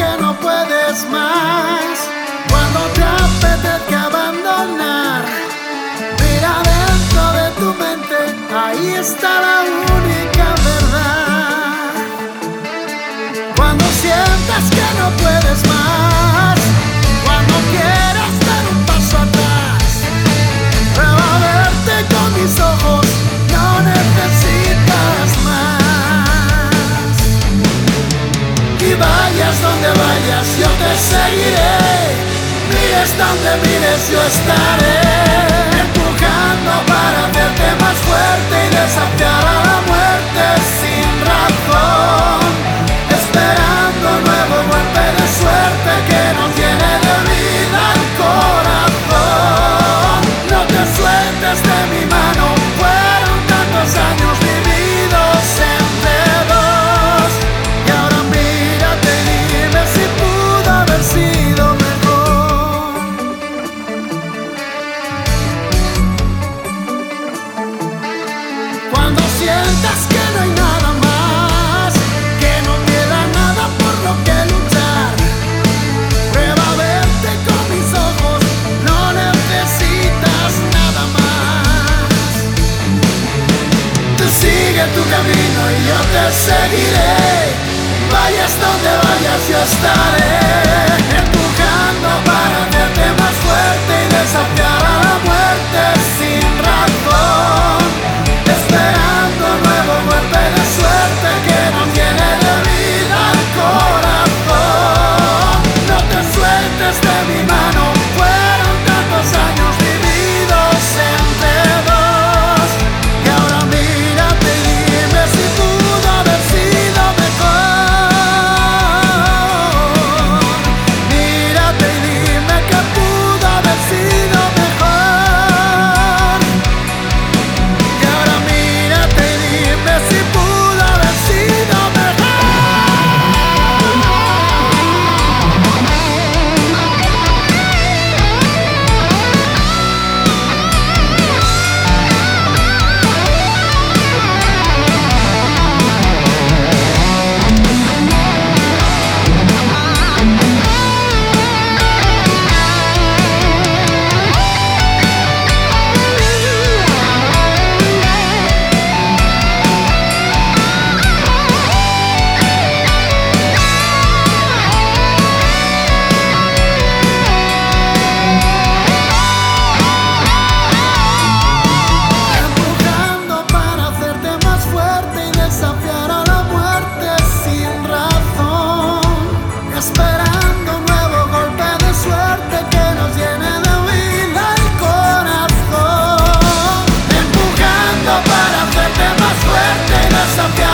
que no puedes más. Cuando te apetezca abandonar, mira dentro de tu mente, ahí está la única verdad. Cuando sientas que no puedes más. te seguiré, mires donde mires yo estaré. Que no hay nada más, que no queda nada por lo que luchar. Vuelvo a verte con mis ojos, no necesitas nada más. Tú sigue tu camino y yo te seguiré, vayas donde vayas, yo estaré. some guy.